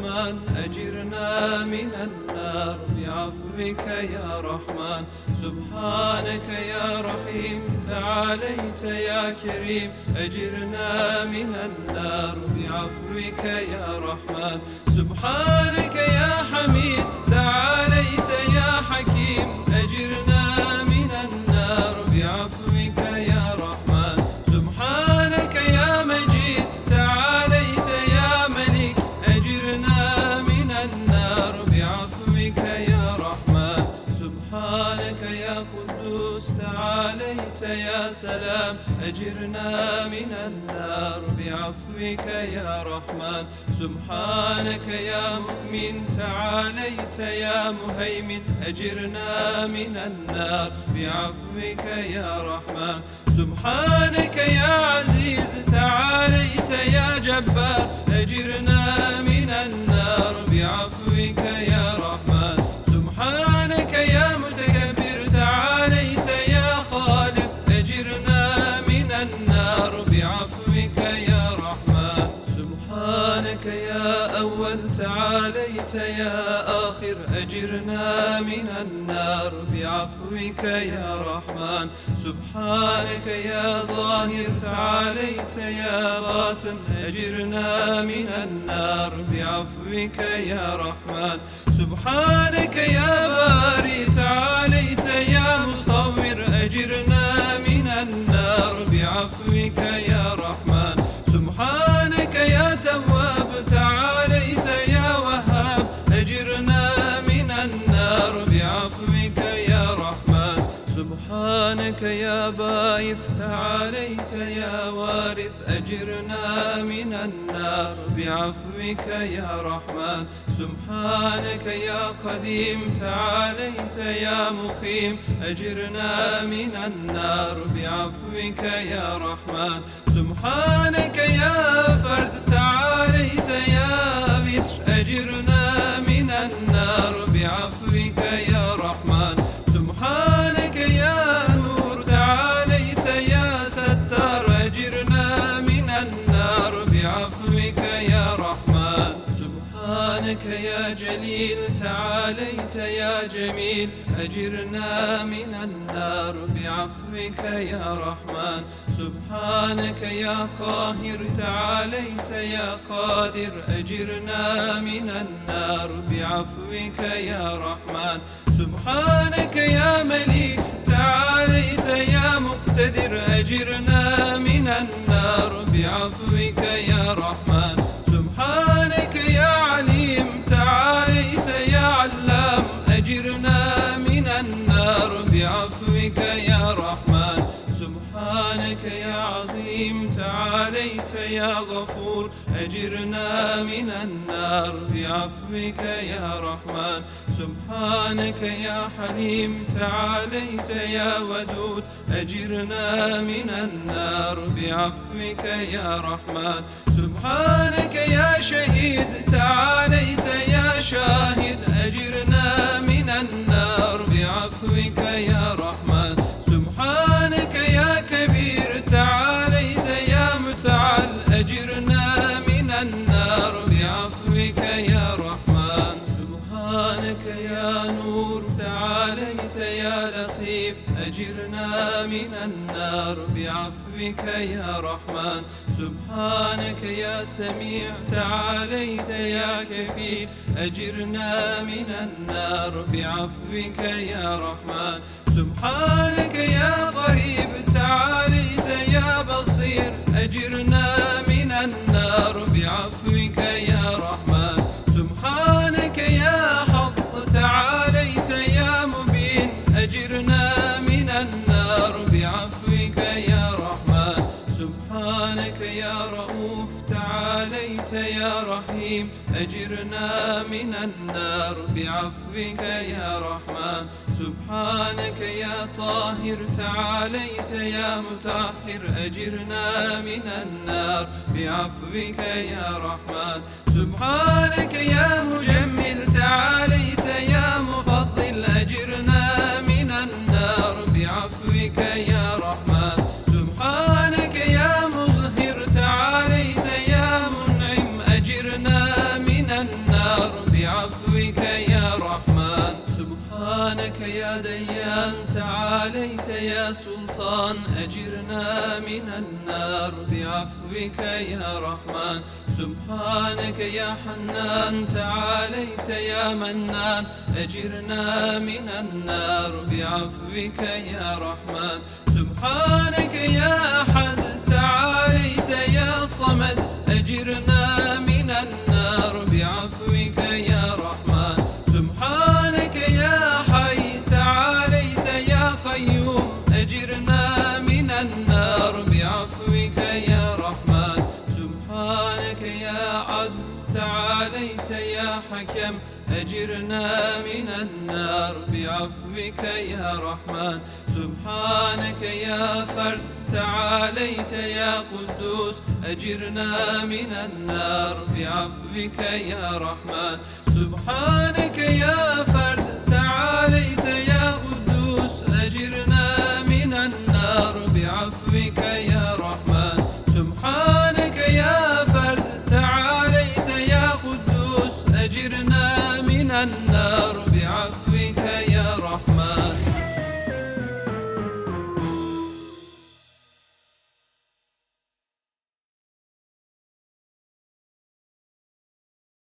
الرحمن أجرنا من النار. بعفوك يا رحمن. سبحانك يا رحيم. تعاليت يا كريم. أجرنا من النار. بعفوك يا رحمن. سبحانك يا حميد. تعاليت يا سلام أجرنا من النار. بعفوك يا رحمن سبحانك يا مؤمن. تعاليت يا مهيمن أجرنا من النار. بعفوك يا رحمن سبحانك يا عزيز. تعاليت يا جبار أجرنا من النار بعفوك يا رحمن. سبحانك يا ظاهر تعاليت يا باطن. أجرنا من النار بعفوك يا رحمن. سبحانك يا باري يا باعث تعاليت يا وارث أجرنا من النار. بعفوك يا رحمن سبحانك يا قديم. تعاليت يا مقيم أجرنا من النار. بعفوك يا رحمن سبحانك تعاليت يا جميل أجرنا من النار بعفوك يا رحمن. سبحانك يا قاهر تعاليت يا قادر أجرنا من النار بعفوك يا رحمن. سبحانك يا مليك تعاليت يا مقتدر أجرنا من النار بعفوك يا رحمن. سبحانك يا حليم تعاليت يا ودود. أجرنا من النار بعفوك يا رحمن. سبحانك بعفوك يا رحمن. سبحانك يا سميع تعاليت يا كفيل. أجرنا من النار بعفوك يا رحمن. سبحانك يا من النار بعفوك يا رحمن. سبحانك يا طاهر تعاليت يا مطهر أجرنا من النار بعفوك يا رحمن. سبحانك يا مجمل يا ديان تعاليت يا سلطان أجرنا من النار بعفوك يا رحمن. سبحانك يا حنان تعاليت يا منان. أجرنا من النار بعفوك يا رحمن. سبحانك يا أحد حكم أجرنا من النار. بعفوك يا رحمن سبحانك يا فرد تعاليت يا قدوس. أجرنا من النار. بعفوك يا رحمن سبحانك يا فرد. فرد